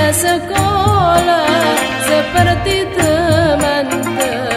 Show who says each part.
Speaker 1: kita sekolah seperti teman-teman.